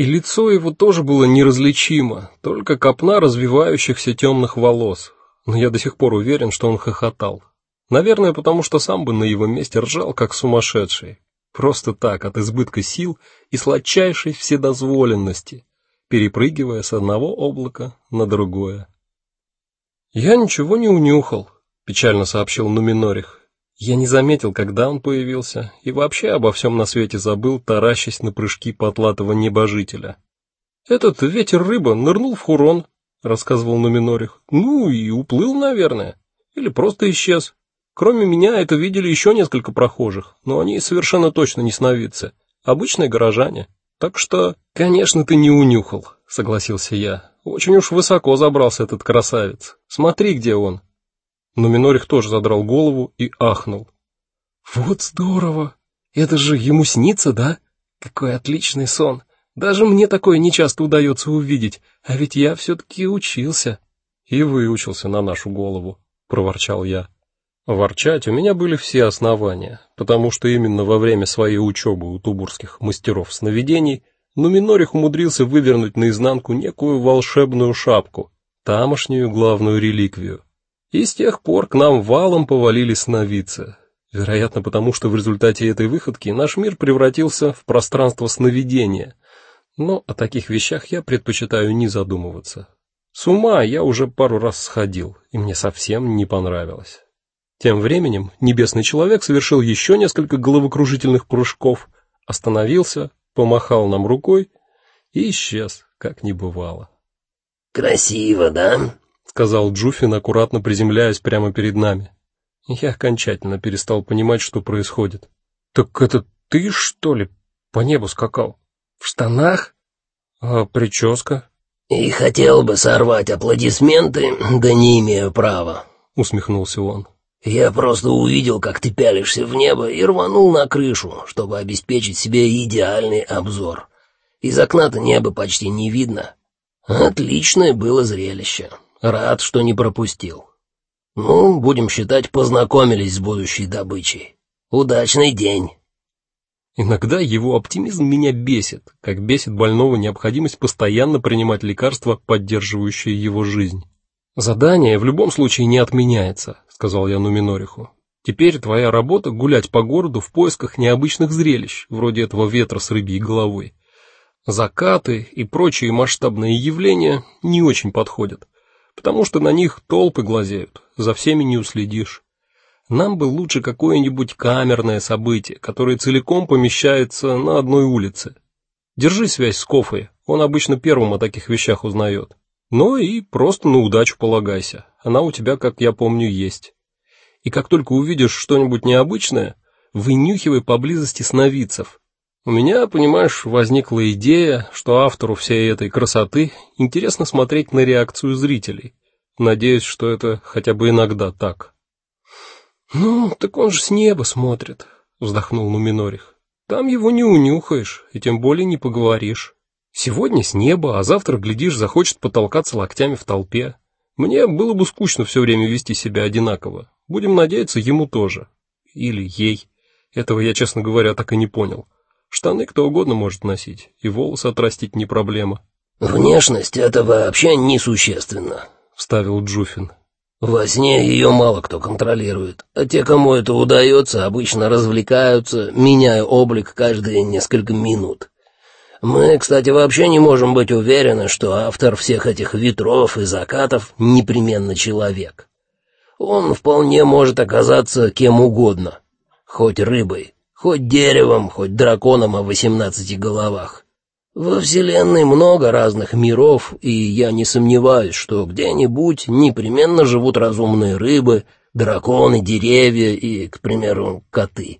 И лицо его тоже было неразличимо, только копна развивающихся темных волос. Но я до сих пор уверен, что он хохотал. Наверное, потому что сам бы на его месте ржал как сумасшедший. Просто так, от избытка сил и сладчайшей вседозволенности, перепрыгивая с одного облака на другое. Я ничего не унюхал, печально сообщил Нуминорих. Я не заметил, когда он появился, и вообще обо всем на свете забыл, таращась на прыжки потлатого небожителя. Этот ветер-рыба нырнул в Хурон, рассказывал Нуминорих. Ну и уплыл, наверное, или просто исчез. Кроме меня это видели еще несколько прохожих, но они совершенно точно не сновидцы, обычные горожане. Так что, конечно, ты не унюхал, согласился я. Очень уж высоко забрался этот красавец. Смотри, где он. Но Минорих тоже задрал голову и ахнул. Вот здорово. Это же ему снится, да? Какой отличный сон. Даже мне такое не часто удается увидеть, а ведь я все таки учился. И выучился на нашу голову, проворчал я. Ворчать у меня были все основания, потому что именно во время своей учебы у тубурских мастеров сновидений Нуминорих умудрился вывернуть наизнанку некую волшебную шапку, тамошнюю главную реликвию. И с тех пор к нам валом повалили сновидцы. Вероятно, потому что в результате этой выходки наш мир превратился в пространство сновидения. Но о таких вещах я предпочитаю не задумываться. С ума я уже пару раз сходил, и мне совсем не понравилось. Тем временем небесный человек совершил еще несколько головокружительных прыжков, остановился, помахал нам рукой и исчез, как не бывало. Красиво, да? Сказал Джуфин, аккуратно приземляясь прямо перед нами. Я окончательно перестал понимать, что происходит. Так это ты, что ли, по небу скакал? В штанах? А прическа? И хотел бы сорвать аплодисменты, да не имею права, усмехнулся он. Я просто увидел, как ты пялишься в небо и рванул на крышу, чтобы обеспечить себе идеальный обзор. Из окна-то небо почти не видно. Отличное было зрелище. Рад, что не пропустил. Ну, будем считать, познакомились с будущей добычей. Удачный день. Иногда его оптимизм меня бесит, как бесит больного необходимость постоянно принимать лекарства, поддерживающие его жизнь. Задание в любом случае не отменяется, сказал я Нуминориху. Теперь твоя работа гулять по городу в поисках необычных зрелищ, вроде этого ветра с рыбьей головой. Закаты и прочие масштабные явления не очень подходят, потому что на них толпы глазеют, за всеми не уследишь. Нам бы лучше какое-нибудь камерное событие, которое целиком помещается на одной улице. Держи связь с Кофой, он обычно первым о таких вещах узнает. Ну и просто на удачу полагайся. Она у тебя, как я помню, есть. И как только увидишь что-нибудь необычное, вынюхивай поблизости сновидцев. У меня, понимаешь, возникла идея, что автору всей этой красоты интересно смотреть на реакцию зрителей. Надеюсь, что это хотя бы иногда так. Ну, так он же с неба смотрит, вздохнул Нуминорих. Там его не унюхаешь, и тем более не поговоришь. Сегодня с неба, а завтра глядишь, захочет потолкаться локтями в толпе. Мне было бы скучно все время вести себя одинаково. Будем надеяться, ему тоже. Или ей. Этого я, честно говоря, так и не понял. Штаны кто угодно может носить, и волосы отрастить не проблема. Внешность это вообще несущественно, вставил Джуфин. Во сне ее мало кто контролирует, а те, кому это удается, обычно развлекаются, меняя облик каждые несколько минут. Мы, кстати, вообще не можем быть уверены, что автор всех этих ветров и закатов непременно человек. Он вполне может оказаться кем угодно, хоть рыбой, хоть деревом, хоть драконом о восемнадцати головах. Во вселенной много разных миров, и я не сомневаюсь, что где-нибудь непременно живут разумные рыбы, драконы, деревья и, к примеру, коты.